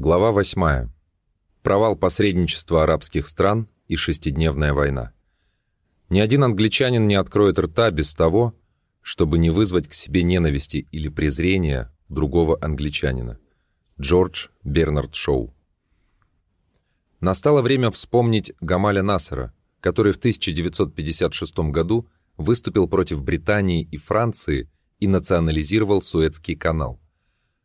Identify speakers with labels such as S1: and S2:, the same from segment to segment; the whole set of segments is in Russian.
S1: Глава 8. Провал посредничества арабских стран и шестидневная война. Ни один англичанин не откроет рта без того, чтобы не вызвать к себе ненависти или презрения другого англичанина. Джордж Бернард Шоу. Настало время вспомнить Гамаля Насара, который в 1956 году выступил против Британии и Франции и национализировал Суэцкий канал –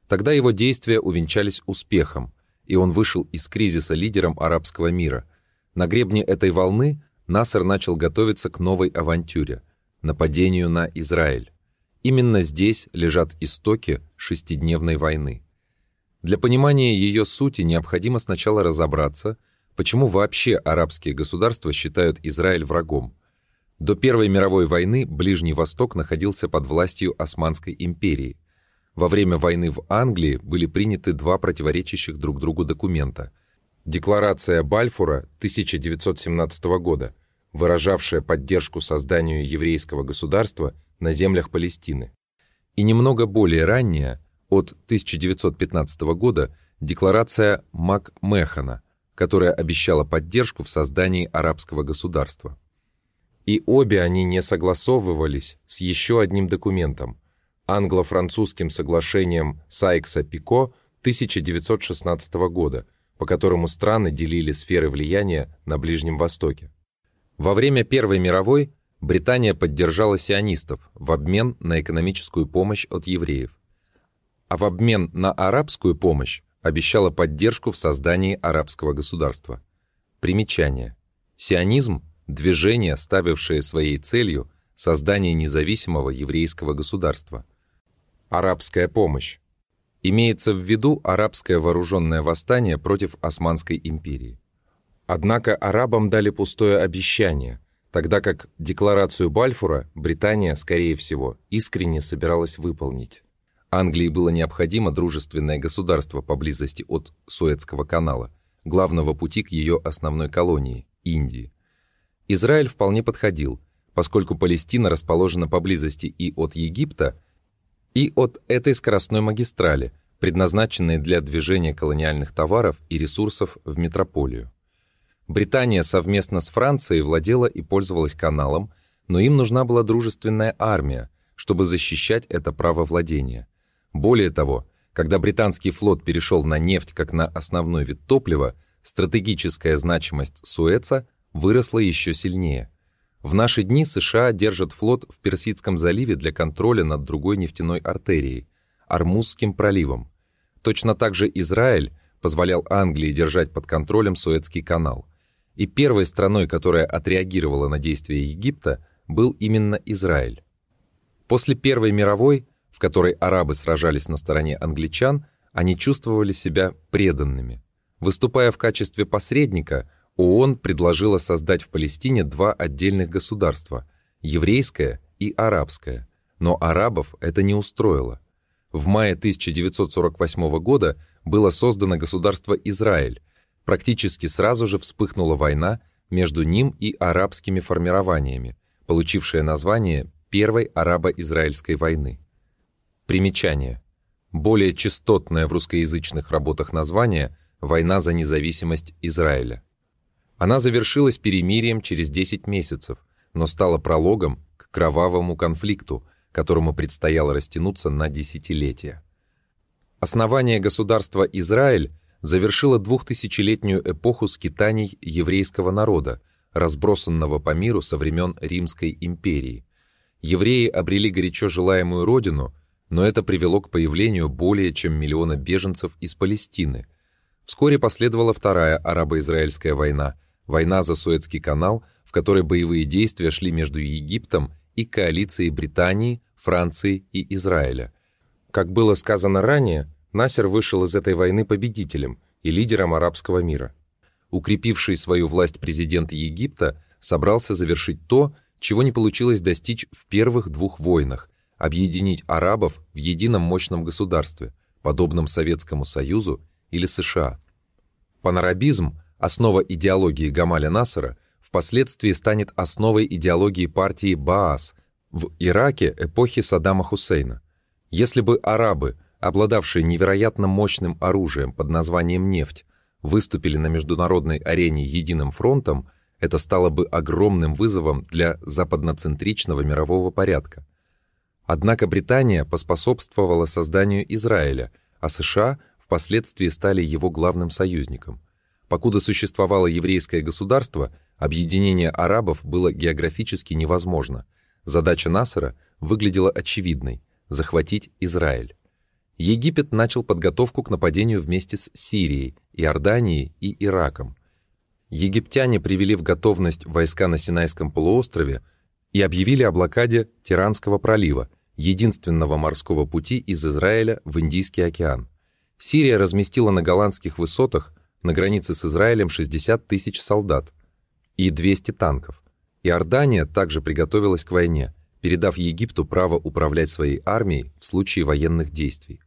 S1: Тогда его действия увенчались успехом, и он вышел из кризиса лидером арабского мира. На гребне этой волны Насер начал готовиться к новой авантюре – нападению на Израиль. Именно здесь лежат истоки шестидневной войны. Для понимания ее сути необходимо сначала разобраться, почему вообще арабские государства считают Израиль врагом. До Первой мировой войны Ближний Восток находился под властью Османской империи. Во время войны в Англии были приняты два противоречащих друг другу документа. Декларация Бальфура 1917 года, выражавшая поддержку созданию еврейского государства на землях Палестины. И немного более ранняя, от 1915 года, декларация Макмехана, которая обещала поддержку в создании арабского государства. И обе они не согласовывались с еще одним документом – англо-французским соглашением Сайкса-Пико 1916 года, по которому страны делили сферы влияния на Ближнем Востоке. Во время Первой мировой Британия поддержала сионистов в обмен на экономическую помощь от евреев, а в обмен на арабскую помощь обещала поддержку в создании арабского государства. Примечание. Сионизм – движение, ставившее своей целью создание независимого еврейского государства – Арабская помощь. Имеется в виду арабское вооруженное восстание против Османской империи. Однако арабам дали пустое обещание, тогда как декларацию Бальфура Британия, скорее всего, искренне собиралась выполнить. Англии было необходимо дружественное государство поблизости от Суэцкого канала, главного пути к ее основной колонии – Индии. Израиль вполне подходил, поскольку Палестина расположена поблизости и от Египта – и от этой скоростной магистрали, предназначенной для движения колониальных товаров и ресурсов в метрополию. Британия совместно с Францией владела и пользовалась каналом, но им нужна была дружественная армия, чтобы защищать это право владения. Более того, когда британский флот перешел на нефть как на основной вид топлива, стратегическая значимость Суэца выросла еще сильнее. В наши дни США держат флот в Персидском заливе для контроля над другой нефтяной артерией – Армузским проливом. Точно так же Израиль позволял Англии держать под контролем Суэцкий канал. И первой страной, которая отреагировала на действия Египта, был именно Израиль. После Первой мировой, в которой арабы сражались на стороне англичан, они чувствовали себя преданными. Выступая в качестве посредника – ООН предложила создать в Палестине два отдельных государства – еврейское и арабское, но арабов это не устроило. В мае 1948 года было создано государство Израиль. Практически сразу же вспыхнула война между ним и арабскими формированиями, получившая название Первой арабо-израильской войны. Примечание. Более частотное в русскоязычных работах название «Война за независимость Израиля». Она завершилась перемирием через 10 месяцев, но стала прологом к кровавому конфликту, которому предстояло растянуться на десятилетия. Основание государства Израиль завершило двухтысячелетнюю эпоху скитаний еврейского народа, разбросанного по миру со времен Римской империи. Евреи обрели горячо желаемую родину, но это привело к появлению более чем миллиона беженцев из Палестины. Вскоре последовала Вторая арабо-израильская война, Война за Суэцкий канал, в которой боевые действия шли между Египтом и коалицией Британии, Франции и Израиля. Как было сказано ранее, Насер вышел из этой войны победителем и лидером арабского мира. Укрепивший свою власть президент Египта собрался завершить то, чего не получилось достичь в первых двух войнах – объединить арабов в едином мощном государстве, подобном Советскому Союзу или США. Панарабизм Основа идеологии Гамаля Насара впоследствии станет основой идеологии партии Баас в Ираке эпохи Саддама Хусейна. Если бы арабы обладавшие невероятно мощным оружием под названием «нефть», выступили на международной арене единым фронтом, это стало бы огромным вызовом для западноцентричного мирового порядка. Однако Британия поспособствовала созданию Израиля, а США впоследствии стали его главным союзником. Покуда существовало еврейское государство, объединение арабов было географически невозможно. Задача Насара выглядела очевидной – захватить Израиль. Египет начал подготовку к нападению вместе с Сирией, Иорданией и Ираком. Египтяне привели в готовность войска на Синайском полуострове и объявили о блокаде Тиранского пролива, единственного морского пути из Израиля в Индийский океан. Сирия разместила на голландских высотах на границе с Израилем 60 тысяч солдат и 200 танков. Иордания также приготовилась к войне, передав Египту право управлять своей армией в случае военных действий.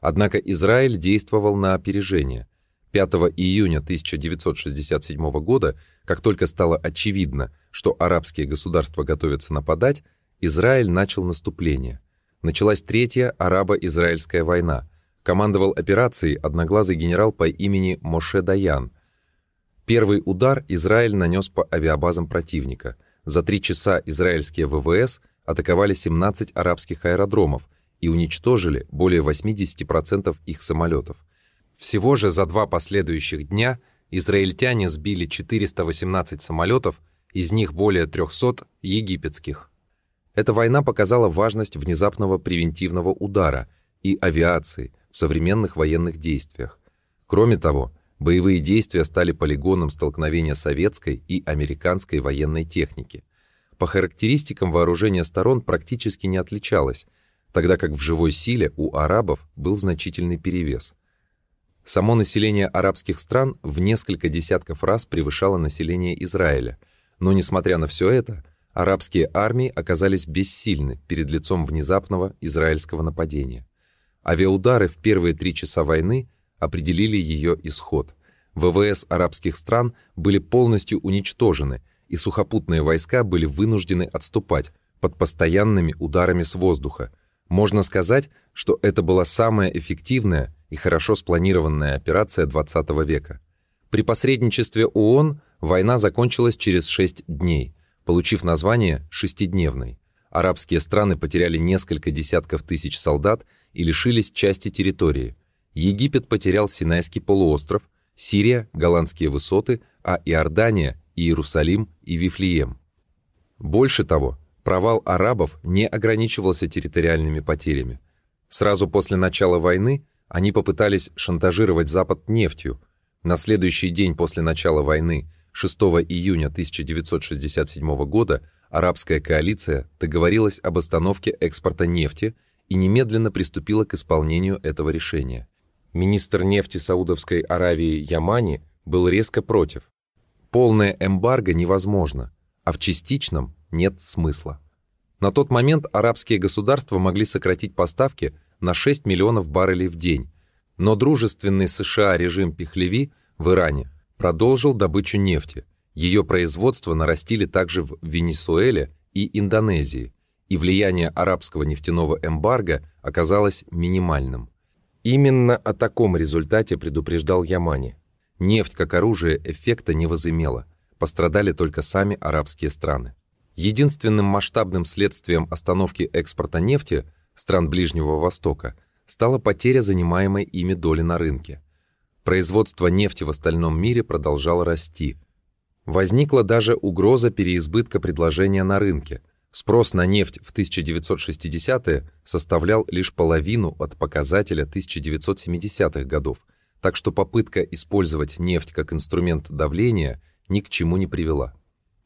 S1: Однако Израиль действовал на опережение. 5 июня 1967 года, как только стало очевидно, что арабские государства готовятся нападать, Израиль начал наступление. Началась Третья арабо-израильская война. Командовал операцией одноглазый генерал по имени Моше Даян. Первый удар Израиль нанес по авиабазам противника. За три часа израильские ВВС атаковали 17 арабских аэродромов и уничтожили более 80% их самолетов. Всего же за два последующих дня израильтяне сбили 418 самолетов, из них более 300 египетских. Эта война показала важность внезапного превентивного удара и авиации в современных военных действиях. Кроме того, боевые действия стали полигоном столкновения советской и американской военной техники. По характеристикам вооружение сторон практически не отличалось, тогда как в живой силе у арабов был значительный перевес. Само население арабских стран в несколько десятков раз превышало население Израиля, но несмотря на все это, арабские армии оказались бессильны перед лицом внезапного израильского нападения. Авиаудары в первые три часа войны определили ее исход. ВВС арабских стран были полностью уничтожены, и сухопутные войска были вынуждены отступать под постоянными ударами с воздуха. Можно сказать, что это была самая эффективная и хорошо спланированная операция XX века. При посредничестве ООН война закончилась через шесть дней – получив название «шестидневной». Арабские страны потеряли несколько десятков тысяч солдат и лишились части территории. Египет потерял Синайский полуостров, Сирия – голландские высоты, а Иордания – Иерусалим и Вифлеем. Больше того, провал арабов не ограничивался территориальными потерями. Сразу после начала войны они попытались шантажировать Запад нефтью. На следующий день после начала войны – 6 июня 1967 года арабская коалиция договорилась об остановке экспорта нефти и немедленно приступила к исполнению этого решения. Министр нефти Саудовской Аравии Ямани был резко против. Полное эмбарго невозможно, а в частичном нет смысла. На тот момент арабские государства могли сократить поставки на 6 миллионов баррелей в день, но дружественный США режим Пехлеви в Иране продолжил добычу нефти. Ее производство нарастили также в Венесуэле и Индонезии, и влияние арабского нефтяного эмбарго оказалось минимальным. Именно о таком результате предупреждал Ямани. Нефть как оружие эффекта не возымела, пострадали только сами арабские страны. Единственным масштабным следствием остановки экспорта нефти стран Ближнего Востока стала потеря занимаемой ими доли на рынке – Производство нефти в остальном мире продолжало расти. Возникла даже угроза переизбытка предложения на рынке. Спрос на нефть в 1960-е составлял лишь половину от показателя 1970-х годов, так что попытка использовать нефть как инструмент давления ни к чему не привела.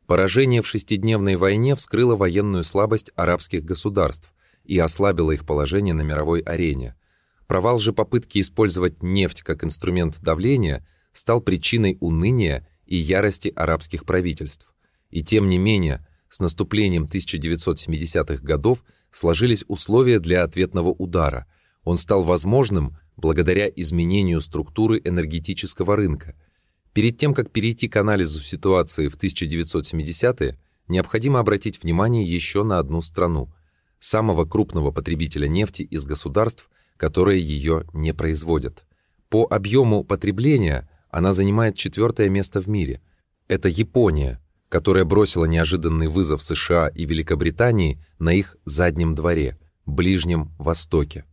S1: Поражение в шестидневной войне вскрыло военную слабость арабских государств и ослабило их положение на мировой арене – Провал же попытки использовать нефть как инструмент давления стал причиной уныния и ярости арабских правительств. И тем не менее, с наступлением 1970-х годов сложились условия для ответного удара. Он стал возможным благодаря изменению структуры энергетического рынка. Перед тем, как перейти к анализу ситуации в 1970-е, необходимо обратить внимание еще на одну страну – самого крупного потребителя нефти из государств – которые ее не производят. По объему потребления она занимает четвертое место в мире. Это Япония, которая бросила неожиданный вызов США и Великобритании на их заднем дворе, Ближнем Востоке.